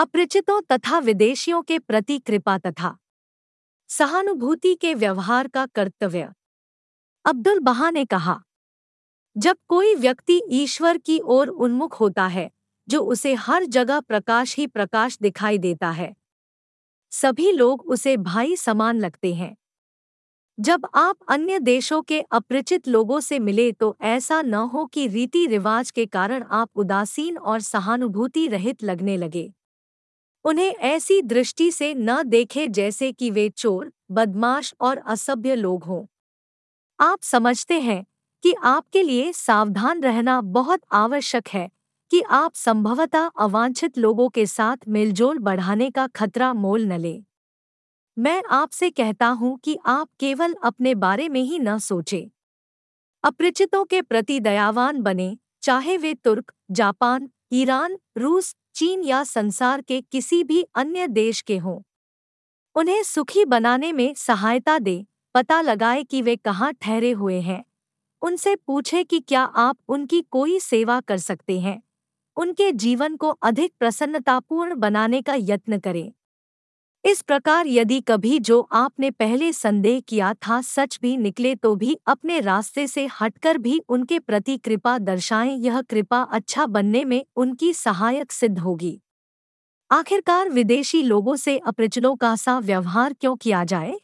अपरिचितों तथा विदेशियों के प्रति कृपा तथा सहानुभूति के व्यवहार का कर्तव्य। अब्दुल बहा ने कहा, जब कोई व्यक्ति ईश्वर की ओर उन्मुख होता है, जो उसे हर जगह प्रकाश ही प्रकाश दिखाई देता है, सभी लोग उसे भाई समान लगते हैं। जब आप अन्य देशों के अपरिचित लोगों से मिले तो ऐसा न हो कि रीति रिवाज के कारण आप उदासीन और सहानुभूति रहित लगने लगे। उन्हें ऐसी दृष्टि से न देखे जैसे कि वे चोर, बदमाश और असभ्य लोग हों। आप समझते हैं कि आपके लिए सावधान रहना बहुत आवश्यक है कि आप संभवतः अवांछित लोगों के साथ मेलजोल बढ़ाने का खतरा मोल न लें। मैं आपसे कहता हूँ कि आप केवल अपने बारे में ही न सोचें। अपरिचितों के प्रति दयावान बने, चाहे वे तुर्क, जापान, ईरान, रूस चीन या संसार के किसी भी अन्य देश के हों। उन्हें सुखी बनाने में सहायता दे, पता लगाए कि वे कहाँ ठहरे हुए हैं। उनसे पूछे कि क्या आप उनकी कोई सेवा कर सकते हैं। उनके जीवन को अधिक प्रसन्नतापूर्ण बनाने का यत्न करें। इस प्रकार यदि कभी जो आपने पहले संदेह किया था सच भी निकले तो भी अपने रास्ते से हटकर भी उनके प्रति कृपा दर्शाएँ, यह कृपा अच्छा बनने में उनकी सहायक सिद्ध होगी। आखिरकार विदेशी लोगों से अपरिचलों का सा व्यवहार क्यों किया जाए?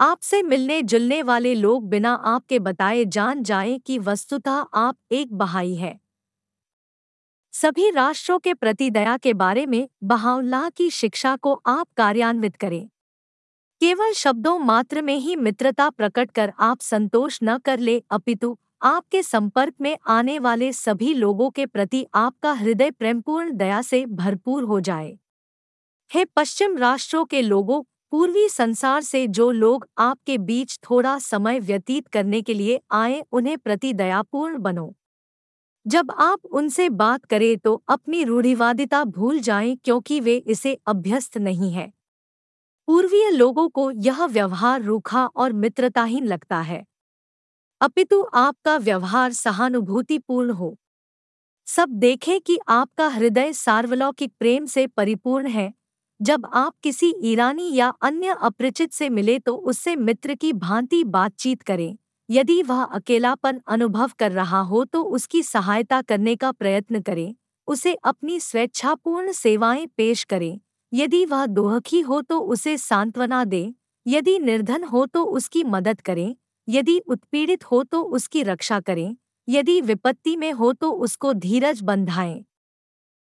आपसे मिलने जुलने वाले लोग बिना आपके बताए जान जाएँ कि वस्तुतः आप एक बहाई है। सभी राष्ट्रों के प्रति दया के बारे में बहाउल्लाह की शिक्षा को आप कार्यान्वित करें। केवल शब्दों मात्र में ही मित्रता प्रकट कर आप संतोष न कर ले, अपितु आपके संपर्क में आने वाले सभी लोगों के प्रति आपका हृदय प्रेमपूर्ण दया से भरपूर हो जाए। हे पश्चिम राष्ट्रों के लोगों, पूर्वी संसार से जो लोग आपके बीच थोड़ा समय व्यतीत करने के लिए आए, उन्हें प्रति दयापूर्ण बनो। जब आप उनसे बात करें तो अपनी रूढ़िवादिता भूल जाएँ क्योंकि वे इसे अभ्यस्त नहीं है। पूर्वीय लोगों को यह व्यवहार रूखा और मित्रताहीन लगता है। अपितु आपका व्यवहार सहानुभूतिपूर्ण हो। सब देखें कि आपका हृदय सार्वलौकिक प्रेम से परिपूर्ण है। जब आप किसी ईरानी या अन्य अपरिचित से मिले तो उससे मित्र की भांति बातचीत करें। यदि वह अकेलापन अनुभव कर रहा हो तो उसकी सहायता करने का प्रयत्न करें। उसे अपनी स्वेच्छापूर्ण सेवाएँ पेश करें। यदि वह दोहखी हो तो उसे सांत्वना दें। यदि निर्धन हो तो उसकी मदद करें। यदि उत्पीड़ित हो तो उसकी रक्षा करें। यदि विपत्ति में हो तो उसको धीरज बंधाएँ।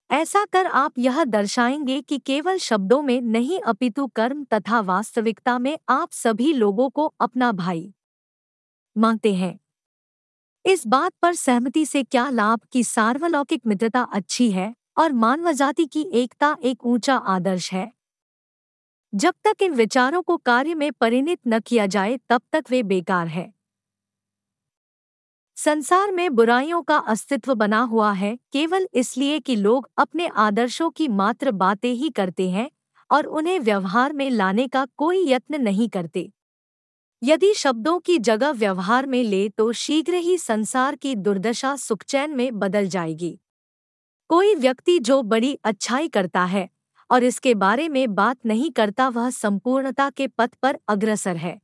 ऐसा कर आप यह दर्शाएँगे कि केवल शब्दों में नहीं अपितु कर्म तथा वास्तविकता में आप सभी लोगों को अपना भाई। मांगते हैं। इस बात पर सहमति से क्या लाभ कि सार्वलौकिक मित्रता अच्छी है और मानव जाति की एकता एक ऊँचा आदर्श है? जब तक इन विचारों को कार्य में परिणित न किया जाए, तब तक वे बेकार है। संसार में बुराइयों का अस्तित्व बना हुआ है, केवल इसलिए कि लोग अपने आदर्शों की मात्र बातें ही करते हैं और उन्हें व्यवहार में लाने का कोई यत्न नहीं करते। यदि शब्दों की जगह व्यवहार में ले तो शीघ्र ही संसार की दुर्दशा सुखचैन में बदल जाएगी। कोई व्यक्ति जो बड़ी अच्छाई करता है और इसके बारे में बात नहीं करता वह संपूर्णता के पथ पर अग्रसर है।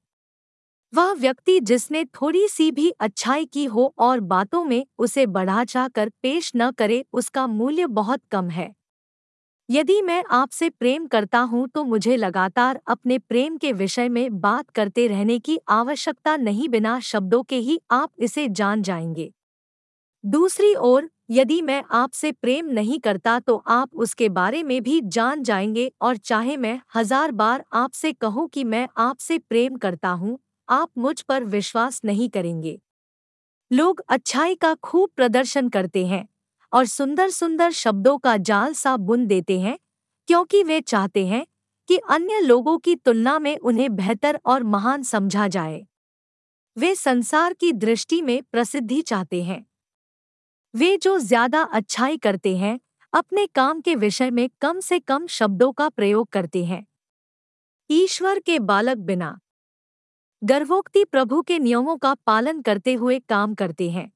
वह व्यक्ति जिसने थोड़ी सी भी अच्छाई की हो और बातों में उसे बढ़ा चाकर पेश न करे उसका मूल्य बहुत कम है। यदि मैं आपसे प्रेम करता हूँ तो मुझे लगातार अपने प्रेम के विषय में बात करते रहने की आवश्यकता नहीं बिना शब्दों के ही आप इसे जान जाएँगे। दूसरी ओर, यदि मैं आपसे प्रेम नहीं करता तो आप उसके बारे में भी जान जाएँगे और चाहे मैं हज़ार बार आपसे कहूँ कि मैं आपसे प्रेम करता हूँ, आप मुझ पर विश्वास नहीं करेंगे। लोग अच्छाई का खूब प्रदर्शन करते हैं। और सुंदर सुंदर शब्दों का जाल सा बुन देते हैं, क्योंकि वे चाहते हैं कि अन्य लोगों की तुलना में उन्हें बेहतर और महान समझा जाए। वे संसार की दृष्टि में प्रसिद्धि चाहते हैं। वे जो ज़्यादा अच्छाई करते हैं, अपने काम के विषय में कम से कम शब्दों का प्रयोग करते हैं। ईश्वर के बालक बिना। गर्भोक्ति प्रभु के नियमों का पालन करते हुए काम करते हैं।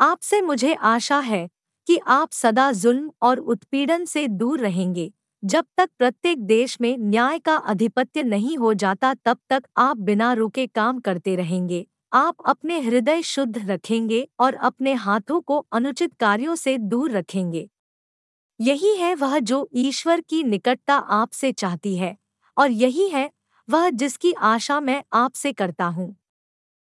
आपसे मुझे आशा है कि आप सदा जुल्म और उत्पीड़न से दूर रहेंगे। जब तक प्रत्येक देश में न्याय का अधिपत्य नहीं हो जाता, तब तक आप बिना रुके काम करते रहेंगे। आप अपने हृदय शुद्ध रखेंगे और अपने हाथों को अनुचित कार्यों से दूर रखेंगे। यही है वह जो ईश्वर की निकटता आपसे चाहती है, और यही है वह जिसकी आशा मैं आपसे करता हूँ।